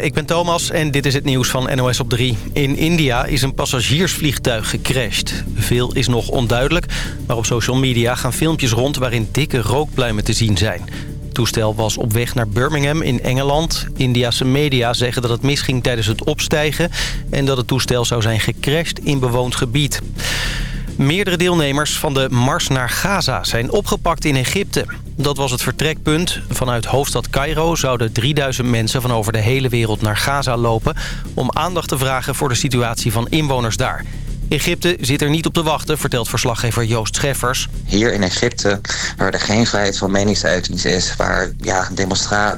Ik ben Thomas en dit is het nieuws van NOS op 3. In India is een passagiersvliegtuig gecrashed. Veel is nog onduidelijk, maar op social media gaan filmpjes rond... waarin dikke rookpluimen te zien zijn. Het toestel was op weg naar Birmingham in Engeland. Indiase media zeggen dat het misging tijdens het opstijgen... en dat het toestel zou zijn gecrashed in bewoond gebied. Meerdere deelnemers van de Mars naar Gaza zijn opgepakt in Egypte. Dat was het vertrekpunt. Vanuit hoofdstad Cairo zouden 3000 mensen van over de hele wereld naar Gaza lopen... om aandacht te vragen voor de situatie van inwoners daar. Egypte zit er niet op te wachten, vertelt verslaggever Joost Scheffers. Hier in Egypte, waar er geen vrijheid van meningsuiting is... waar ja,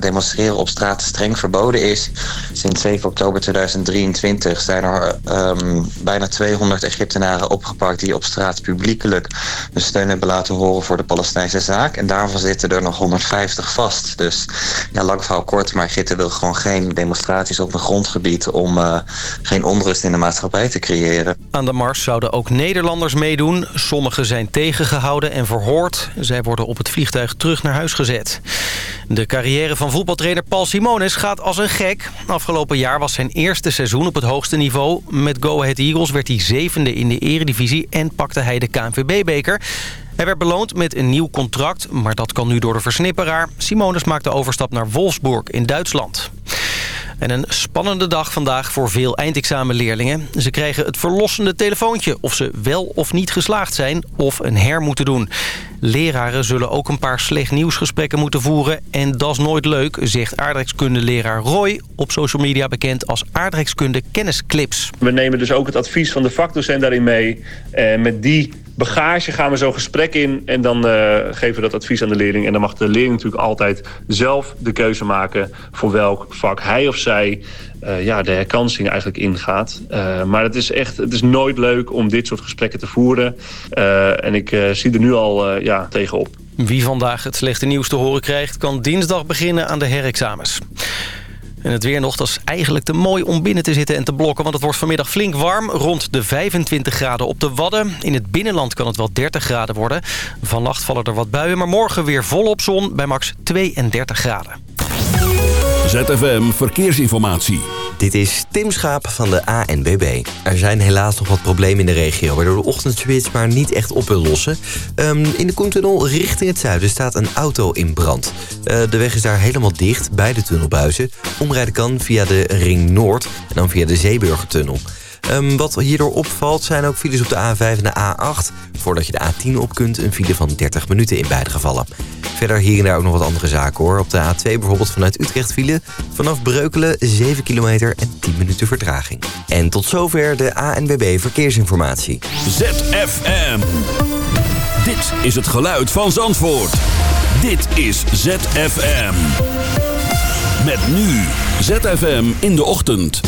demonstreren op straat streng verboden is... sinds 7 oktober 2023 zijn er um, bijna 200 Egyptenaren opgepakt... die op straat publiekelijk hun steun hebben laten horen voor de Palestijnse zaak. En daarvan zitten er nog 150 vast. Dus ja, lang verhaal kort, maar Egypte wil gewoon geen demonstraties op een grondgebied... om uh, geen onrust in de maatschappij te creëren. Aan de Zouden ook Nederlanders meedoen. Sommigen zijn tegengehouden en verhoord. Zij worden op het vliegtuig terug naar huis gezet. De carrière van voetbaltrainer Paul Simonis gaat als een gek. Afgelopen jaar was zijn eerste seizoen op het hoogste niveau. Met Go Ahead Eagles werd hij zevende in de eredivisie en pakte hij de KNVB-beker. Hij werd beloond met een nieuw contract, maar dat kan nu door de versnipperaar. Simonis maakt de overstap naar Wolfsburg in Duitsland. En een spannende dag vandaag voor veel eindexamenleerlingen. Ze krijgen het verlossende telefoontje of ze wel of niet geslaagd zijn of een her moeten doen. Leraren zullen ook een paar slecht nieuwsgesprekken moeten voeren. En dat is nooit leuk, zegt aardrijkskundeleraar Roy... op social media bekend als aardrijkskunde kennisclips. We nemen dus ook het advies van de vakdocent daarin mee. En met die bagage gaan we zo'n gesprek in en dan uh, geven we dat advies aan de leerling. En dan mag de leerling natuurlijk altijd zelf de keuze maken voor welk vak hij of zij uh, ja, de herkansing eigenlijk ingaat. Uh, maar het is echt, het is nooit leuk om dit soort gesprekken te voeren. en ik zie er nu al ja, tegenop. Wie vandaag het slechte nieuws te horen krijgt... kan dinsdag beginnen aan de herexamens. En het weer nog, dat is eigenlijk te mooi om binnen te zitten en te blokken... want het wordt vanmiddag flink warm, rond de 25 graden op de Wadden. In het binnenland kan het wel 30 graden worden. Vannacht vallen er wat buien, maar morgen weer volop zon bij max 32 graden. ZFM Verkeersinformatie. Dit is Tim Schaap van de ANBB. Er zijn helaas nog wat problemen in de regio... waardoor de ochtendspits maar niet echt op wil lossen. Um, in de Koentunnel richting het zuiden staat een auto in brand. Uh, de weg is daar helemaal dicht bij de tunnelbuizen. Omrijden kan via de Ring Noord en dan via de Zeeburgertunnel. Um, wat hierdoor opvalt zijn ook files op de A5 en de A8. Voordat je de A10 op kunt, een file van 30 minuten in beide gevallen. Verder hier en daar ook nog wat andere zaken hoor. Op de A2 bijvoorbeeld vanuit Utrecht file. Vanaf Breukelen 7 kilometer en 10 minuten vertraging. En tot zover de ANWB Verkeersinformatie. ZFM. Dit is het geluid van Zandvoort. Dit is ZFM. Met nu ZFM in de ochtend.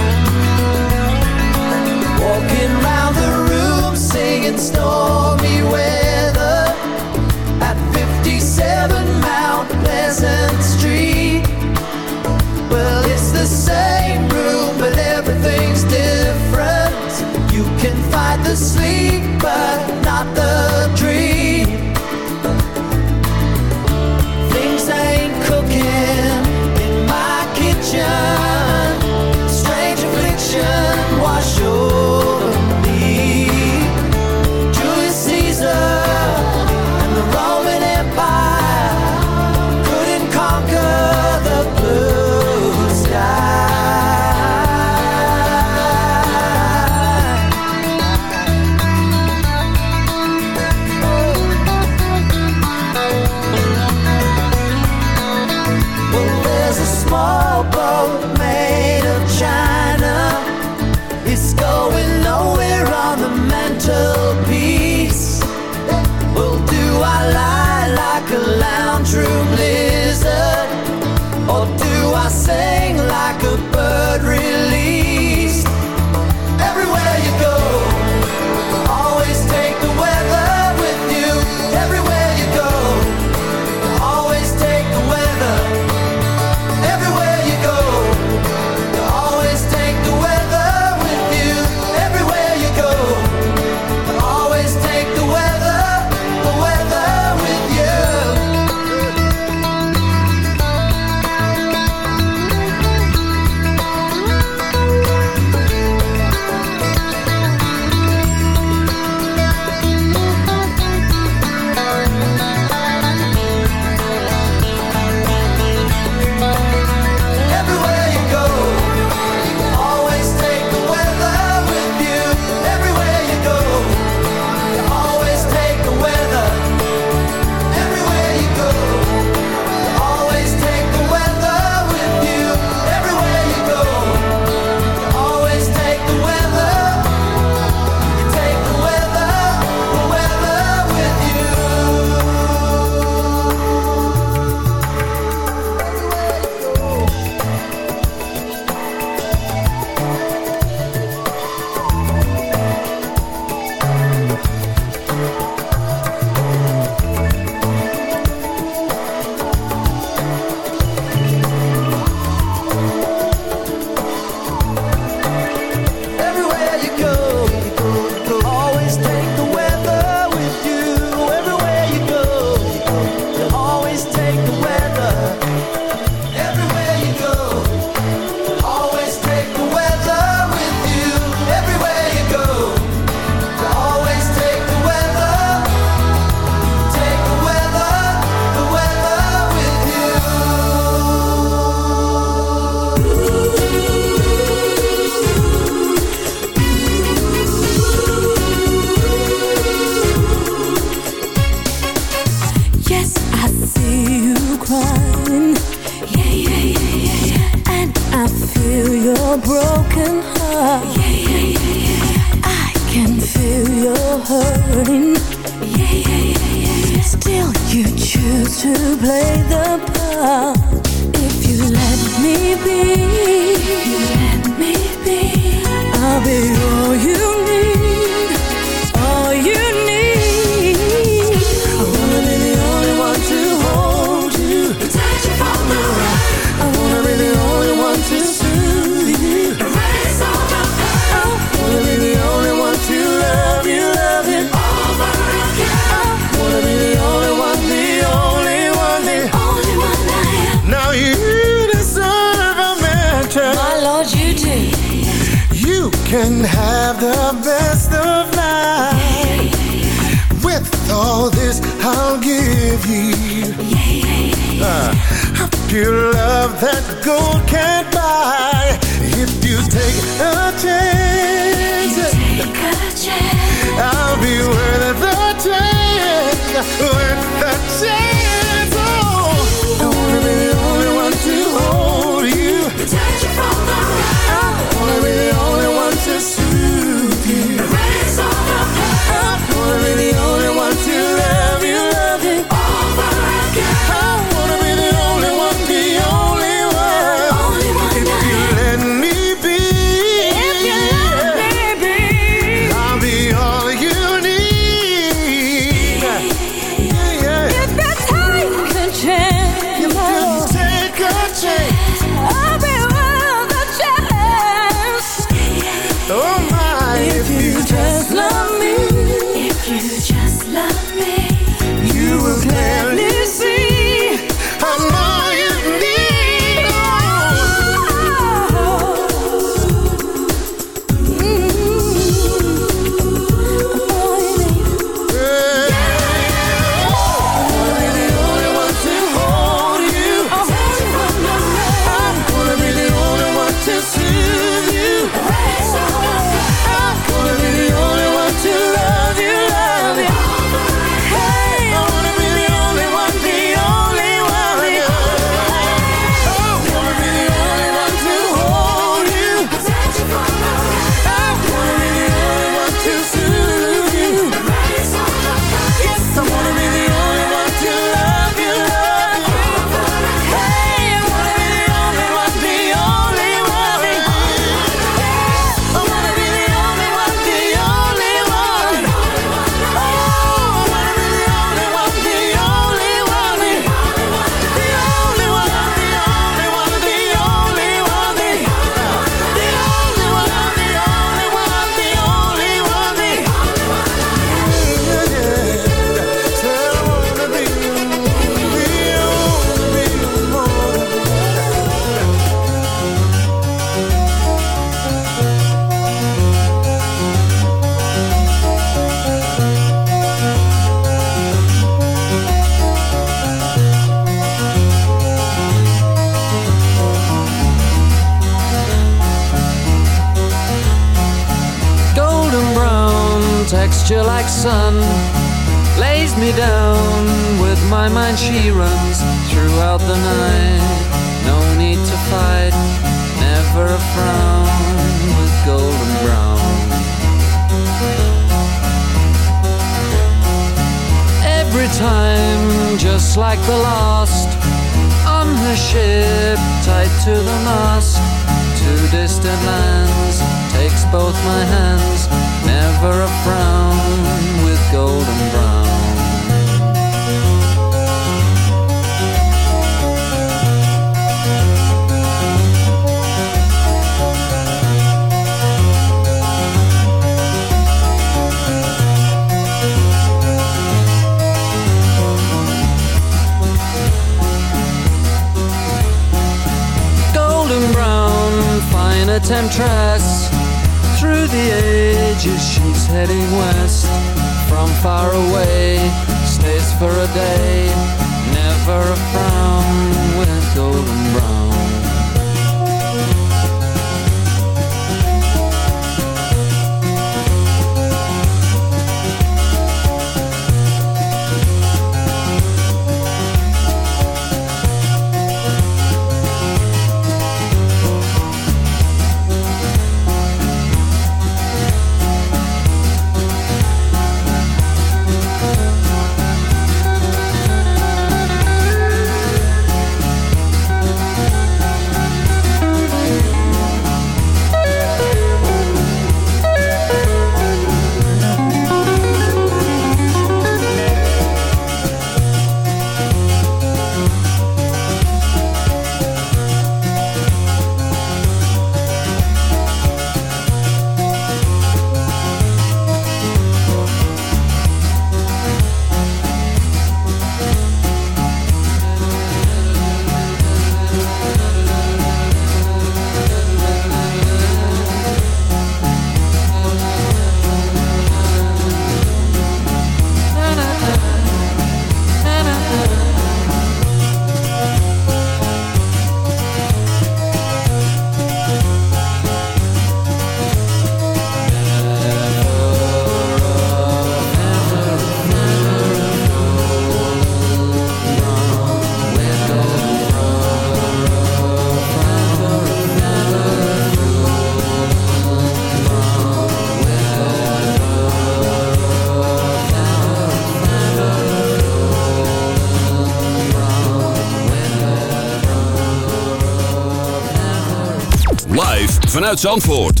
Zandvoort.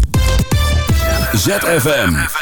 ZFM.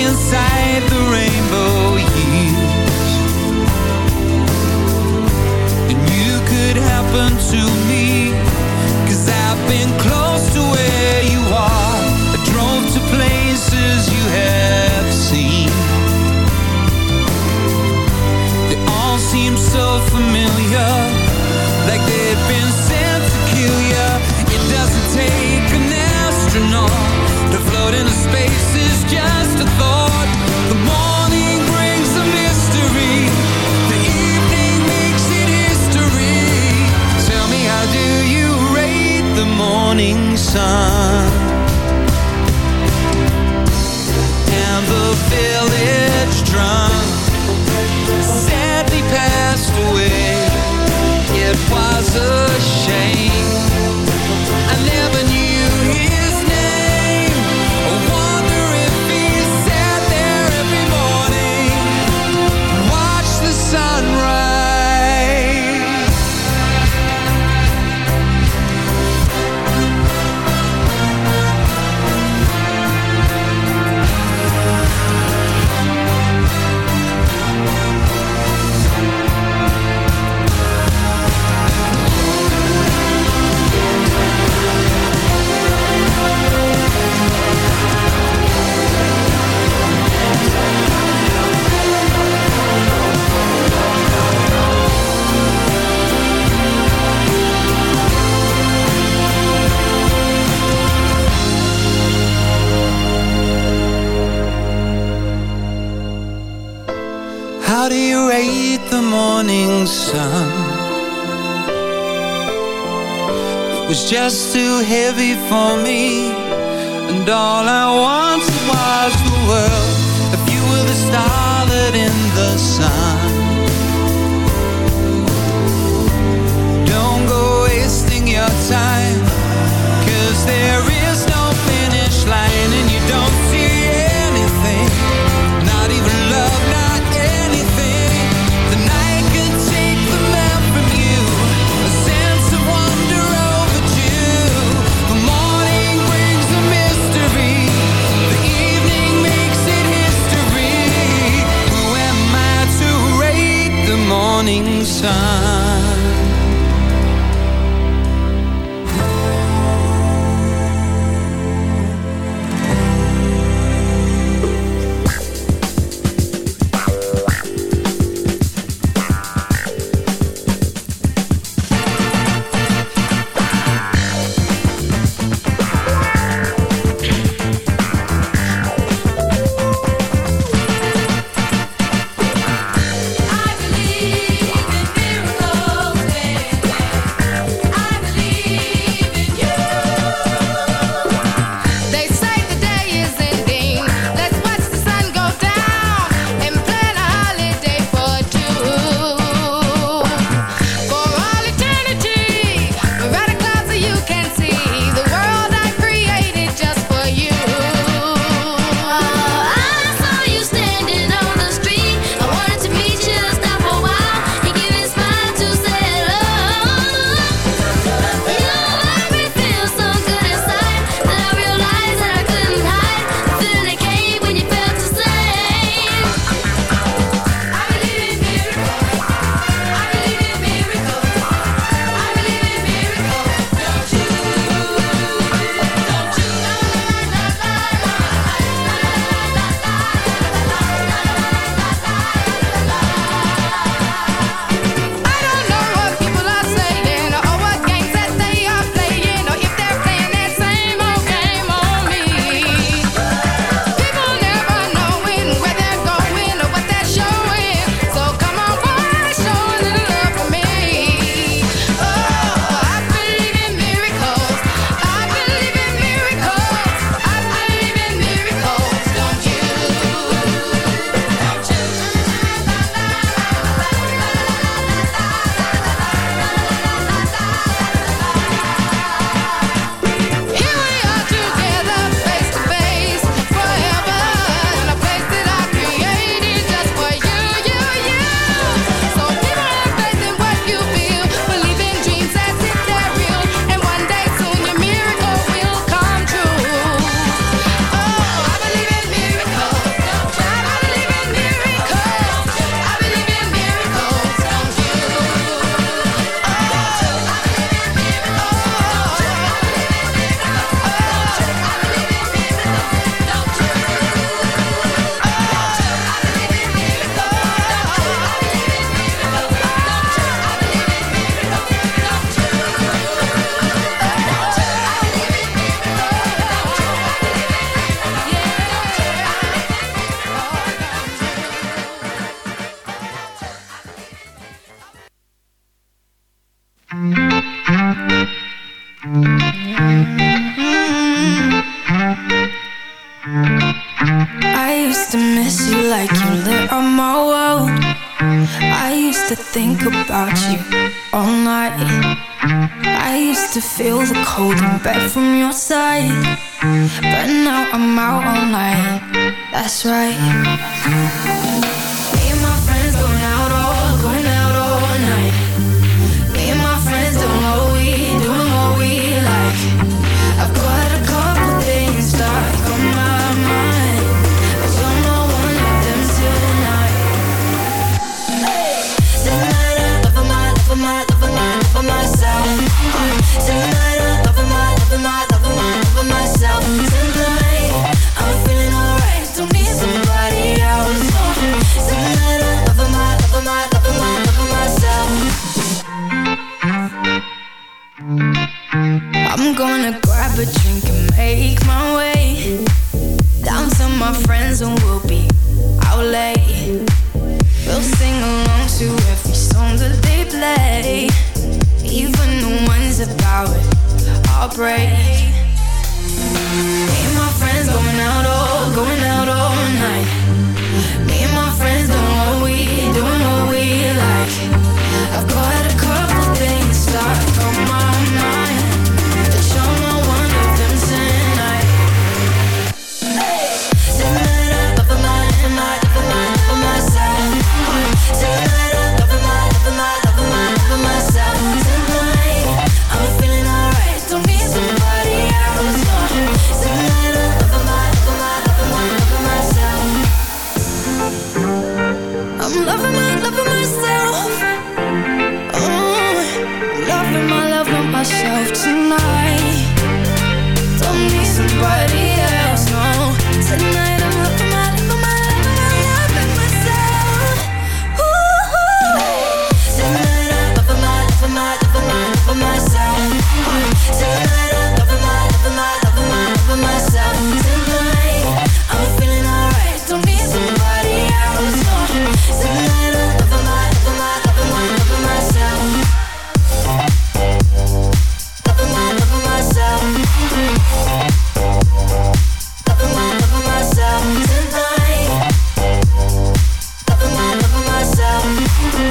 inside the rainbow years. And you could happen to me Cause I've been close to where you are. I drove to places you have seen. They all seem so familiar Like they've been sent to kill you doesn't take an astronaut To float into space is just morning sun. And the village drunk for me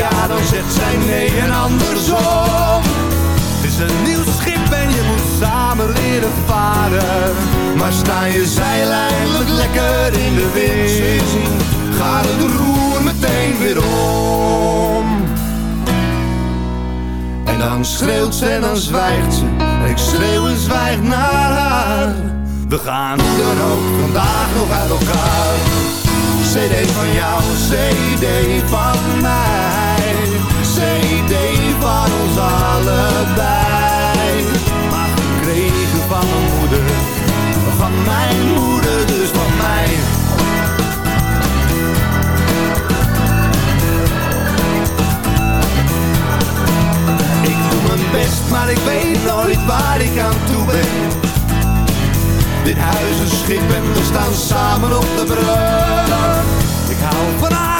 Ja, dan zegt zij nee en andersom. Het is een nieuw schip en je moet samen leren varen. Maar sta je zeil eindelijk lekker in de wind, gaat het roer meteen weer om. En dan schreeuwt ze en dan zwijgt ze. Ik schreeuw en zwijg naar haar. We gaan hoe dan ook vandaag nog uit elkaar. CD van jou, CD van mij. CD van ons allebei. Maar gekregen van mijn moeder, van mijn moeder, dus van mij. Ik doe mijn best, maar ik weet nooit waar ik aan toe ben. Dit huis is schip en we staan samen op de brug. Ik hou van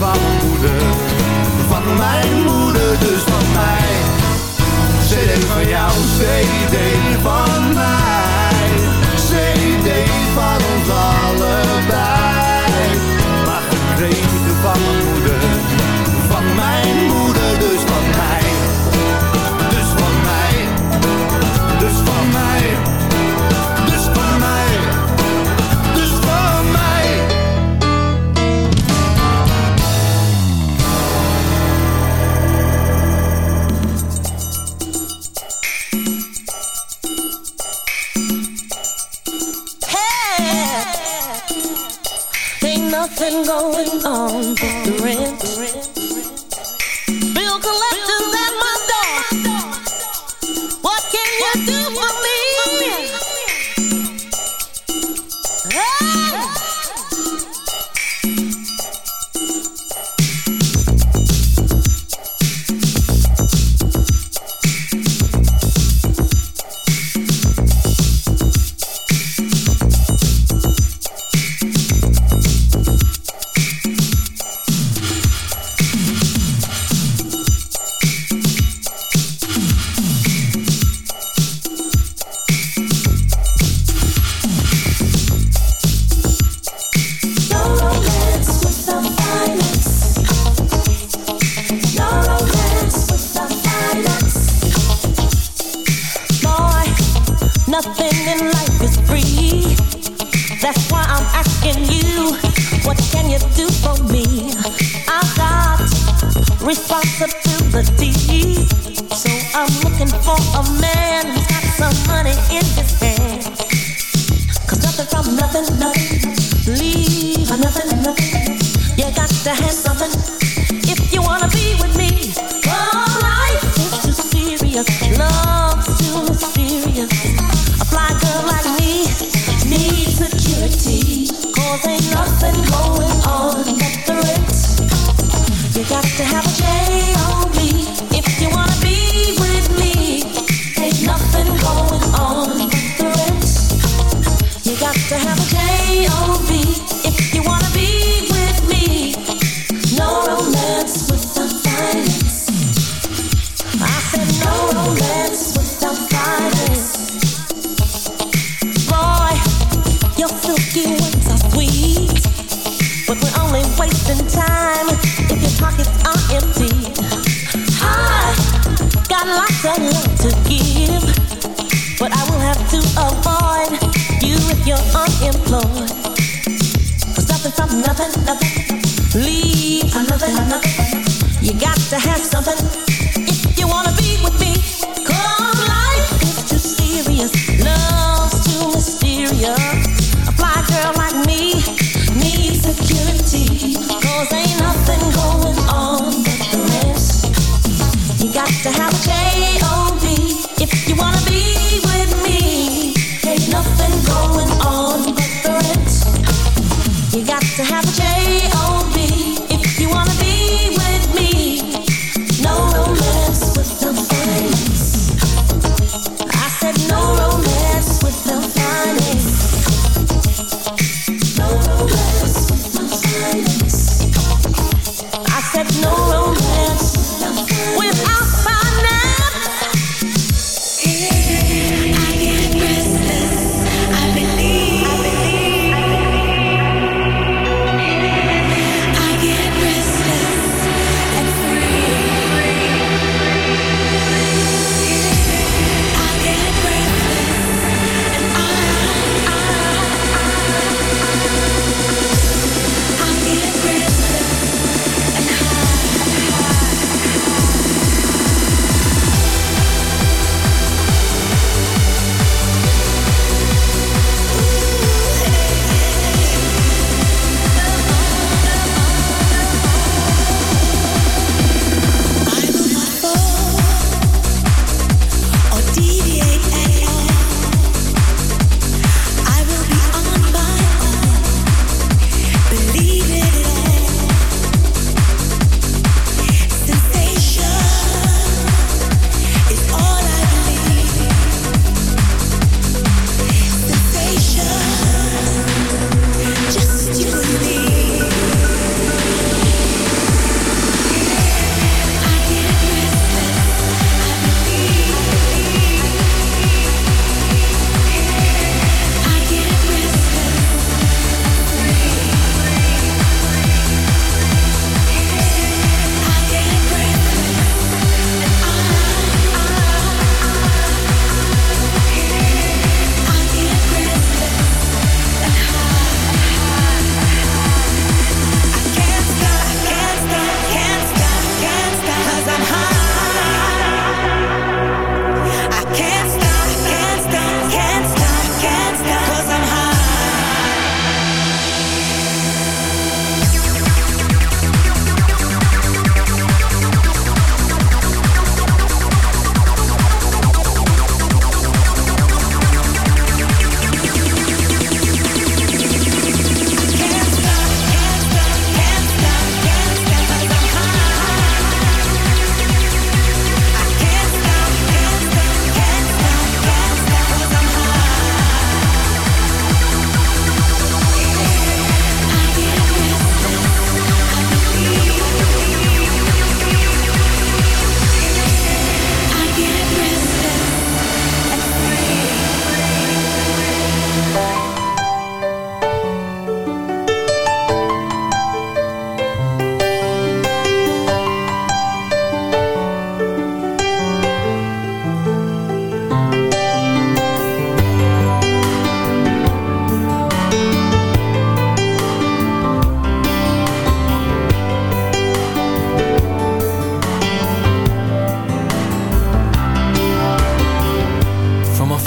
Van moeder, van mijn moeder, dus van mij. CD van jou, CD van mij. CD van ons allebei. Nothing going on the rent.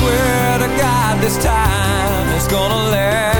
swear to God, this time it's gonna last.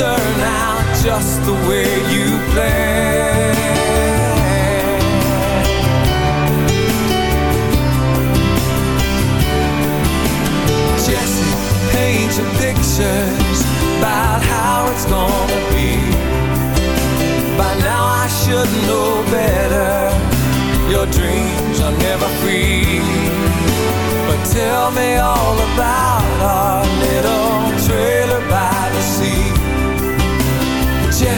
Turn out just the way you planned. Jesse, paint your pictures about how it's gonna be. By now I should know better. Your dreams are never free. But tell me all about our little trailer by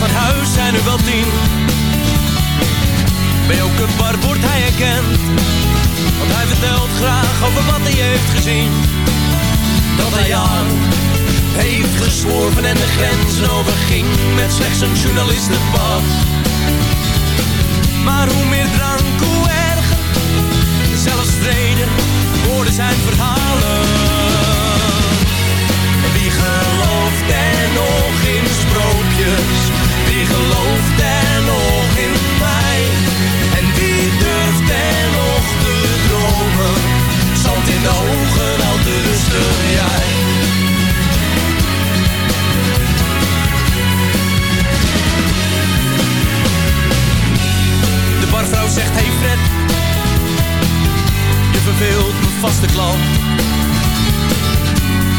Naar huis zijn er wel tien. Bij elke bar wordt hij herkend. Want hij vertelt graag over wat hij heeft gezien. Dat hij aan heeft gesworven en de grenzen overging. Met slechts een journalist het was. Maar hoe meer drank, hoe erger. Zelfs vrede, woorden zijn verhalen. Wie gelooft er nog in sprookjes? Wie gelooft er nog in mij? En wie durft er nog te dromen? Zand in de ogen, te rusten jij. De barvrouw zegt, hey Fred, je verveelt mijn vaste klant.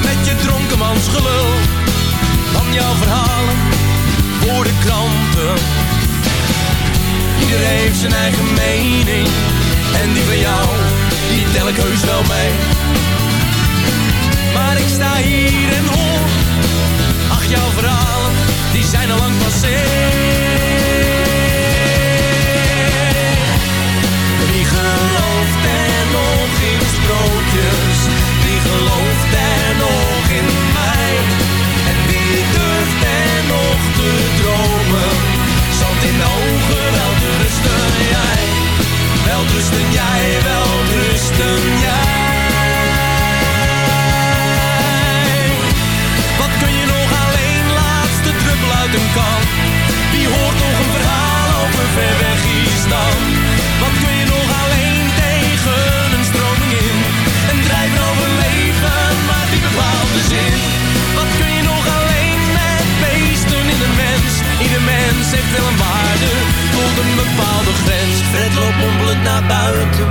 Met je dronkenmansgelul, van jouw verhalen voor de kranten. Iedereen heeft zijn eigen mening, en die van jou, die tel ik heus wel mee. Maar ik sta hier en hoor, ach jouw verhalen, die zijn al lang passé. Wel te rusten jij. Wel rusten jij, wel rusten jij. Wat kun je nog alleen, laatste druppel uit een kan? Wie hoort nog een verhaal over ver weg Island? Wat Fred loopt mompelend naar buiten,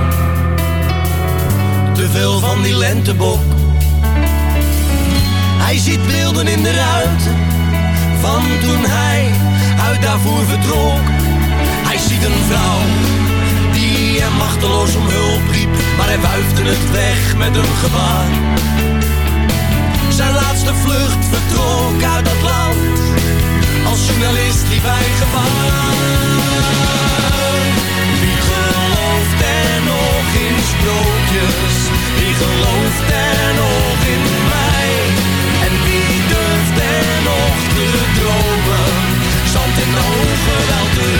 te veel van die lentebok. Hij ziet beelden in de ruiten van toen hij uit daarvoor vertrok. Hij ziet een vrouw die hem machteloos om hulp riep, maar hij wuifde het weg met een gebaar. Zijn laatste vlucht vertrok uit dat land, als journalist liep hij gevaar. Sprookjes? Wie gelooft er nog in mij? En wie durft er nog te dromen? Zand in de ogen, wel te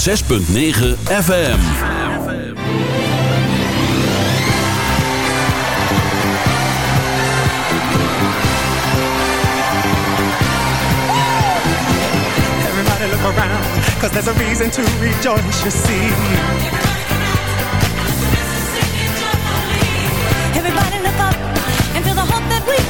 106.9 FM. Everybody look around, cause there's a reason to rejoice, you see. Everybody look up and feel the hope that we've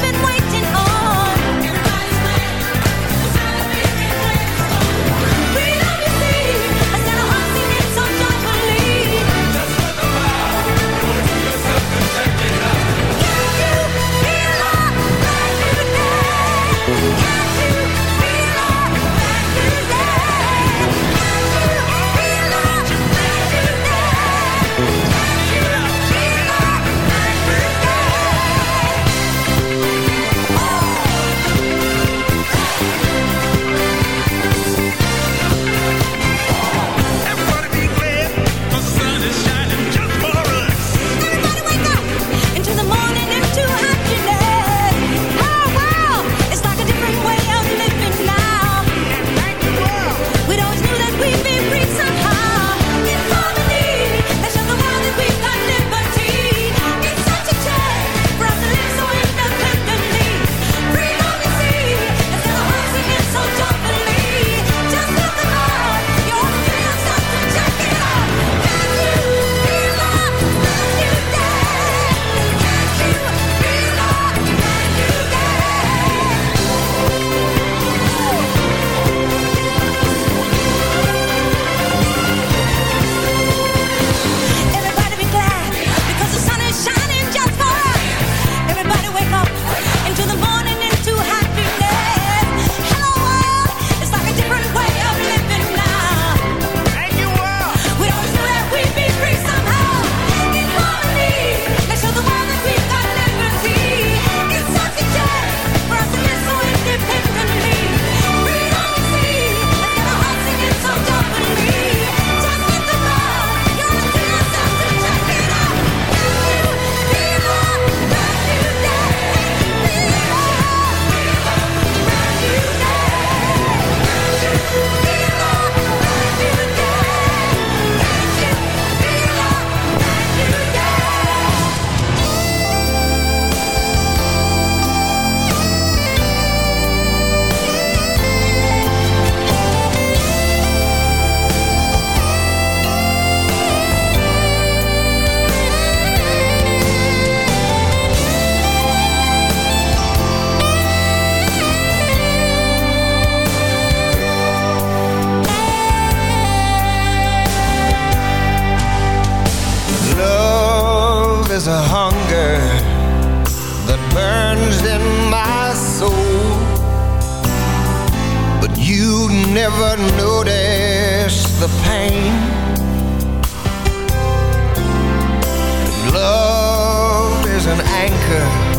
Yeah.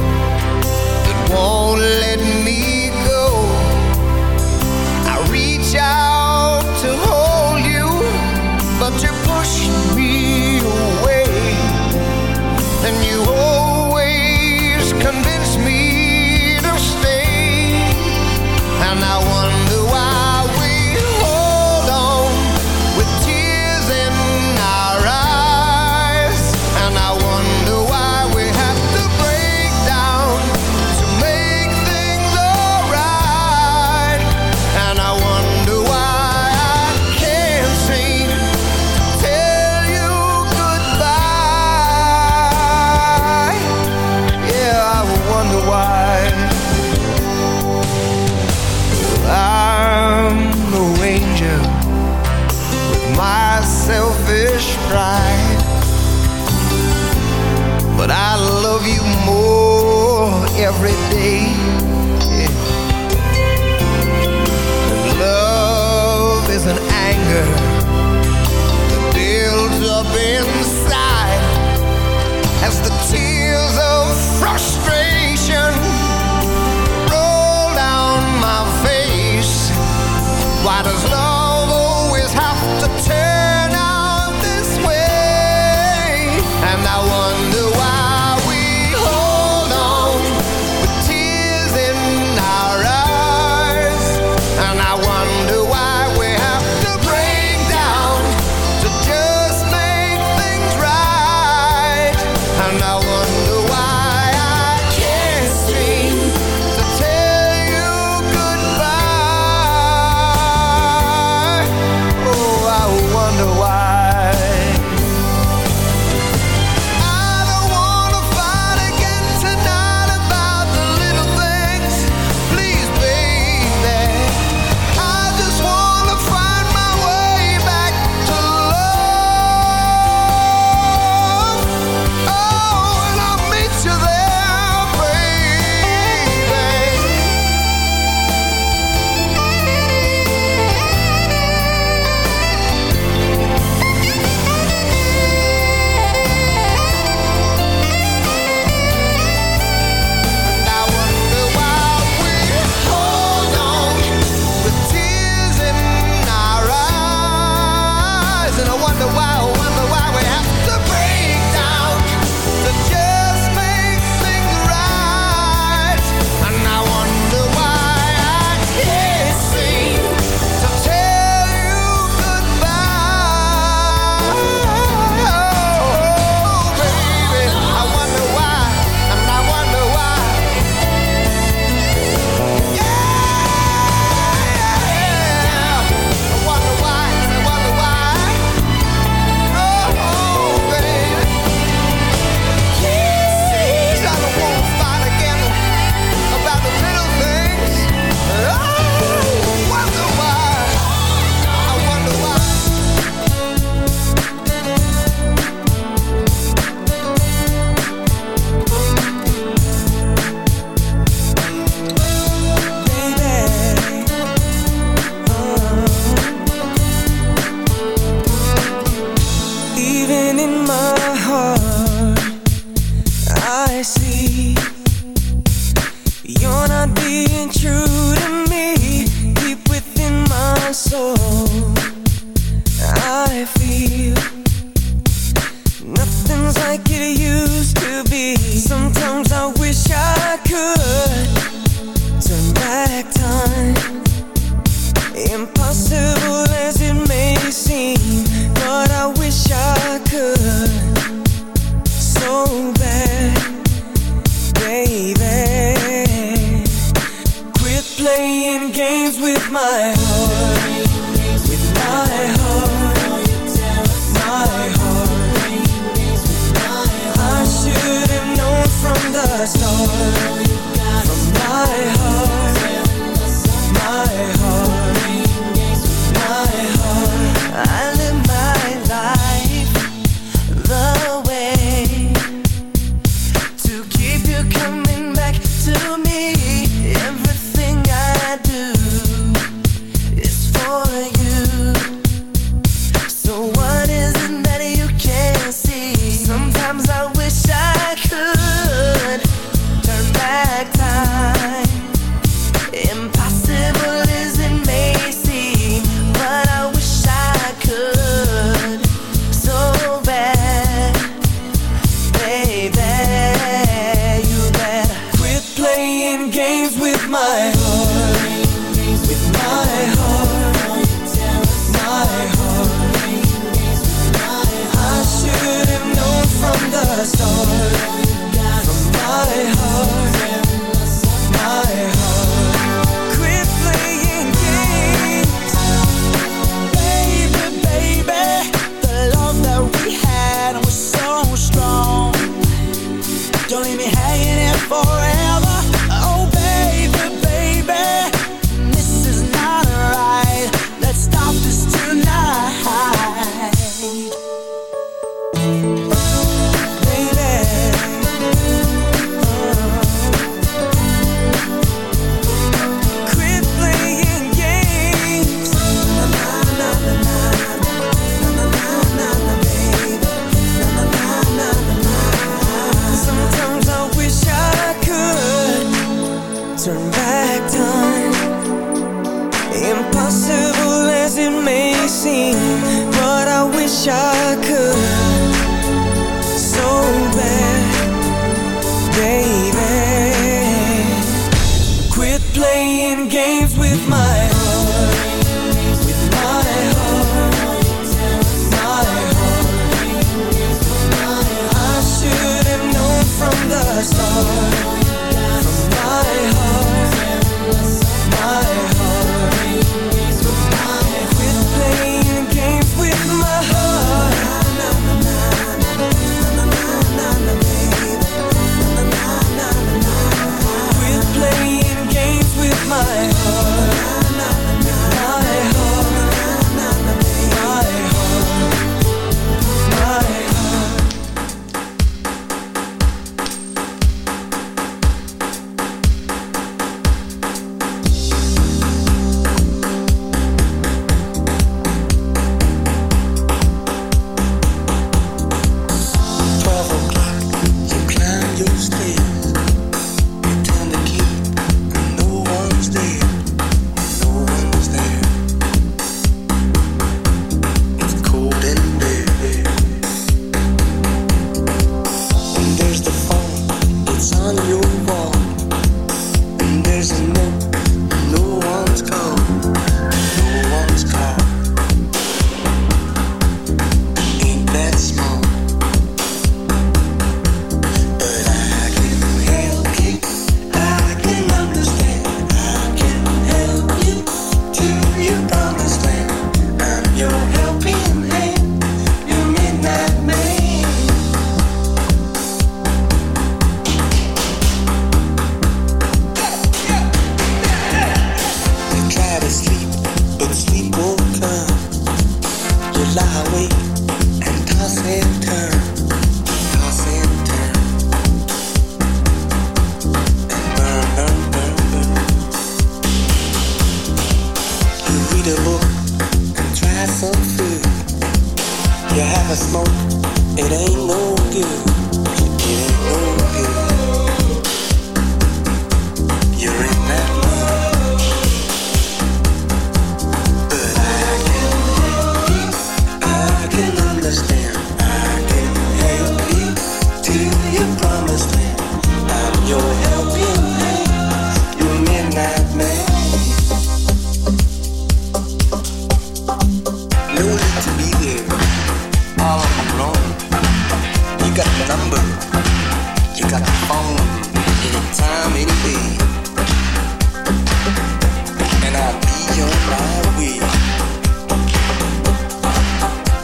I see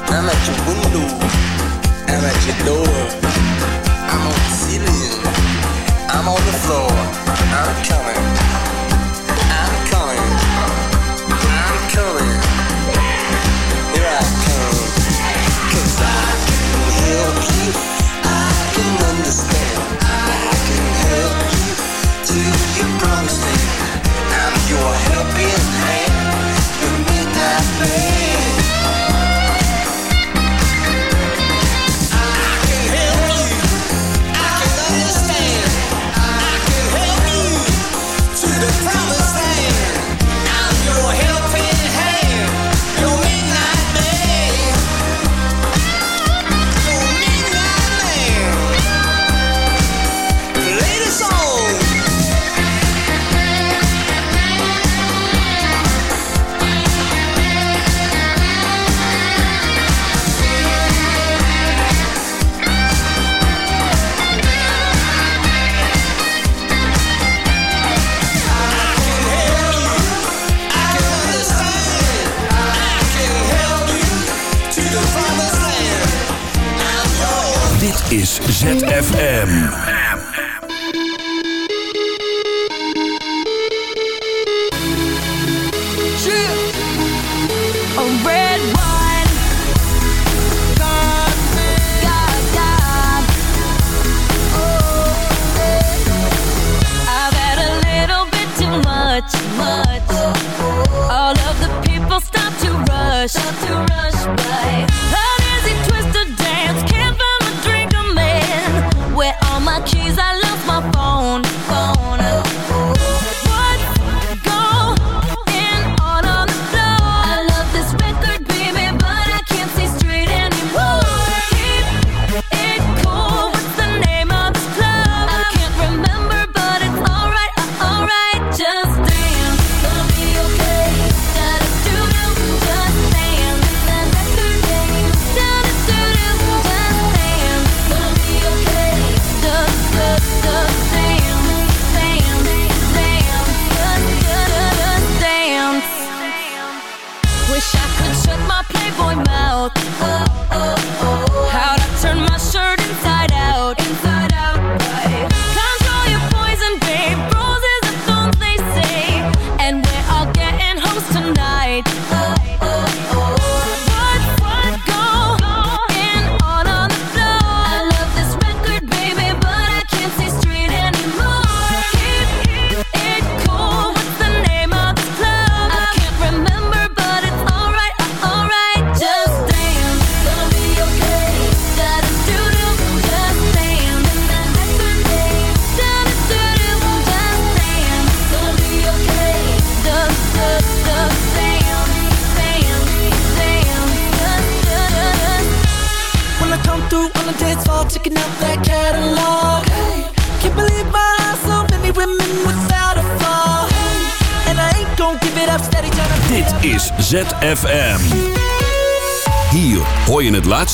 I'm at your window, I'm at your door, I'm on the ceiling, I'm on the floor, I'm coming,